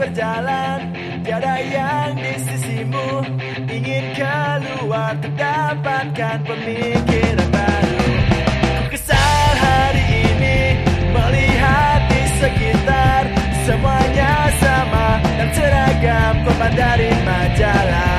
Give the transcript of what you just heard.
berjalan. Tiada yang di sisimu Ingin keluar terdapatkan pemikiran baru. Ku kesal hari ini Melihat di sekitar Semuanya sama. Dan seragam Kau dari majalah.